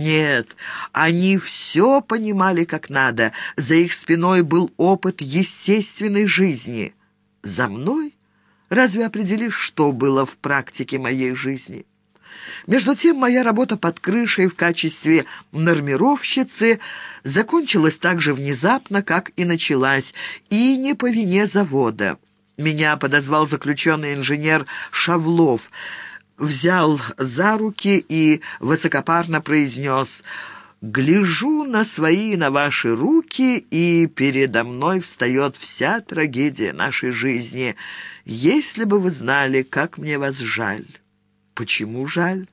Нет, они все понимали как надо. За их спиной был опыт естественной жизни. За мной? Разве определишь, что было в практике моей жизни? Между тем, моя работа под крышей в качестве нормировщицы закончилась так же внезапно, как и началась, и не по вине завода. Меня подозвал заключенный инженер Шавлов, взял за руки и высокопарно произнес «Гляжу на свои, на ваши руки, и передо мной встает вся трагедия нашей жизни. Если бы вы знали, как мне вас жаль». «Почему жаль?»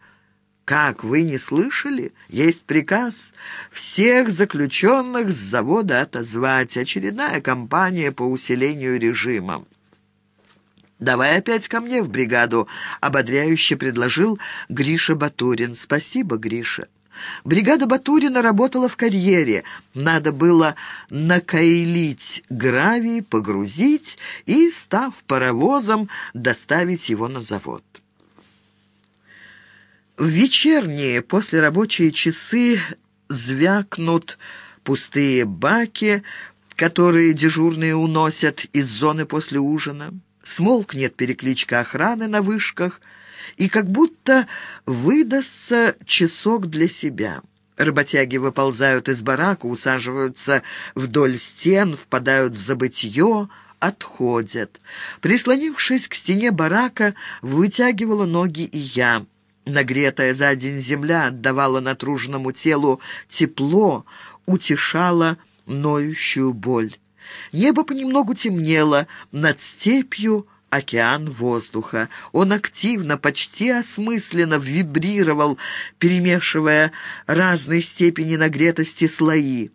«Как, вы не слышали? Есть приказ всех заключенных с завода отозвать. Очередная кампания по усилению режима». «Давай опять ко мне в бригаду», — ободряюще предложил Гриша Батурин. «Спасибо, Гриша». Бригада Батурина работала в карьере. Надо было накаилить гравий, погрузить и, став паровозом, доставить его на завод. В вечерние послерабочие часы звякнут пустые баки, которые дежурные уносят из зоны после ужина. Смолкнет перекличка охраны на вышках, и как будто выдастся часок для себя. Работяги выползают из барака, усаживаются вдоль стен, впадают в забытье, отходят. Прислонившись к стене барака, вытягивала ноги и я — Нагретая за день земля отдавала натруженному телу тепло, утешала ноющую боль. Небо понемногу темнело, над степью океан воздуха. Он активно, почти осмысленно вибрировал, перемешивая разной степени нагретости слои.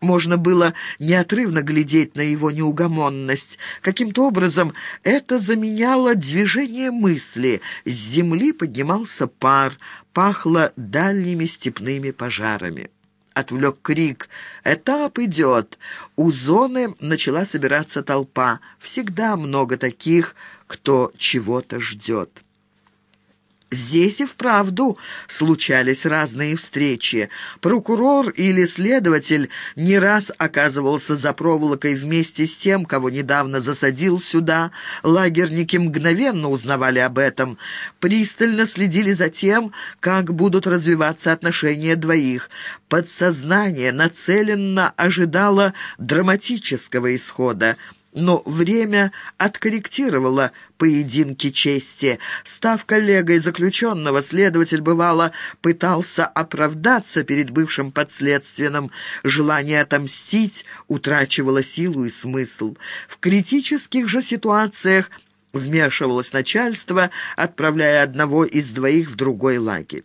Можно было неотрывно глядеть на его неугомонность. Каким-то образом это заменяло движение мысли. С земли поднимался пар, пахло дальними степными пожарами. Отвлек крик. «Этап идет!» У зоны начала собираться толпа. Всегда много таких, кто чего-то ждет. Здесь и вправду случались разные встречи. Прокурор или следователь не раз оказывался за проволокой вместе с тем, кого недавно засадил сюда. Лагерники мгновенно узнавали об этом. Пристально следили за тем, как будут развиваться отношения двоих. Подсознание нацеленно ожидало драматического исхода. Но время откорректировало поединки чести. Став коллегой заключенного, следователь, бывало, пытался оправдаться перед бывшим подследственным. Желание отомстить утрачивало силу и смысл. В критических же ситуациях вмешивалось начальство, отправляя одного из двоих в другой лагерь.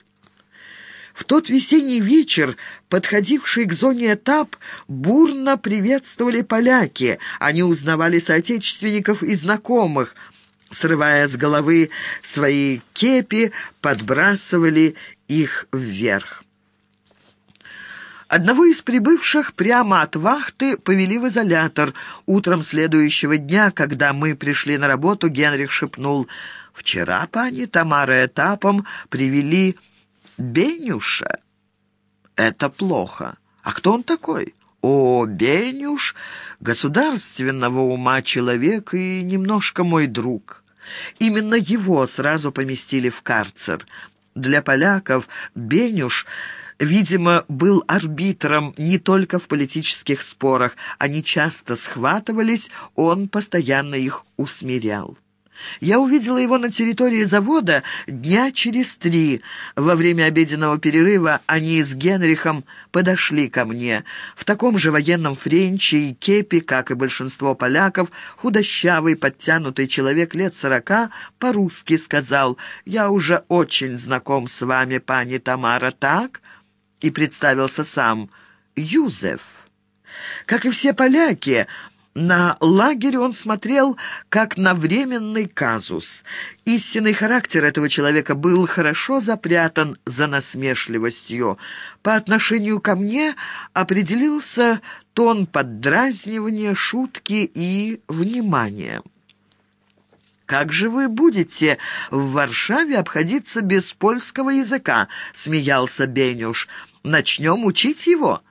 В тот весенний вечер, подходивший к зоне этап, бурно приветствовали поляки. Они узнавали соотечественников и знакомых. Срывая с головы свои кепи, подбрасывали их вверх. Одного из прибывших прямо от вахты повели в изолятор. Утром следующего дня, когда мы пришли на работу, Генрих шепнул, «Вчера пани Тамара этапом привели Бенюша. Это плохо. А кто он такой? О, Бенюш, государственного ума человек и немножко мой друг. Именно его сразу поместили в карцер. Для поляков Бенюш видимо, был арбитром не только в политических спорах. Они часто схватывались, он постоянно их усмирял. Я увидела его на территории завода дня через три. Во время обеденного перерыва они с Генрихом подошли ко мне. В таком же военном френче и кепи, как и большинство поляков, худощавый, подтянутый человек лет сорока по-русски сказал «Я уже очень знаком с вами, пани Тамара, так?» И представился сам «Юзеф». Как и все поляки, на лагерь он смотрел как на временный казус. Истинный характер этого человека был хорошо запрятан за насмешливостью. По отношению ко мне определился тон поддразнивания, шутки и внимания. «Как же вы будете в Варшаве обходиться без польского языка?» — смеялся Бенюш. начнем учить его».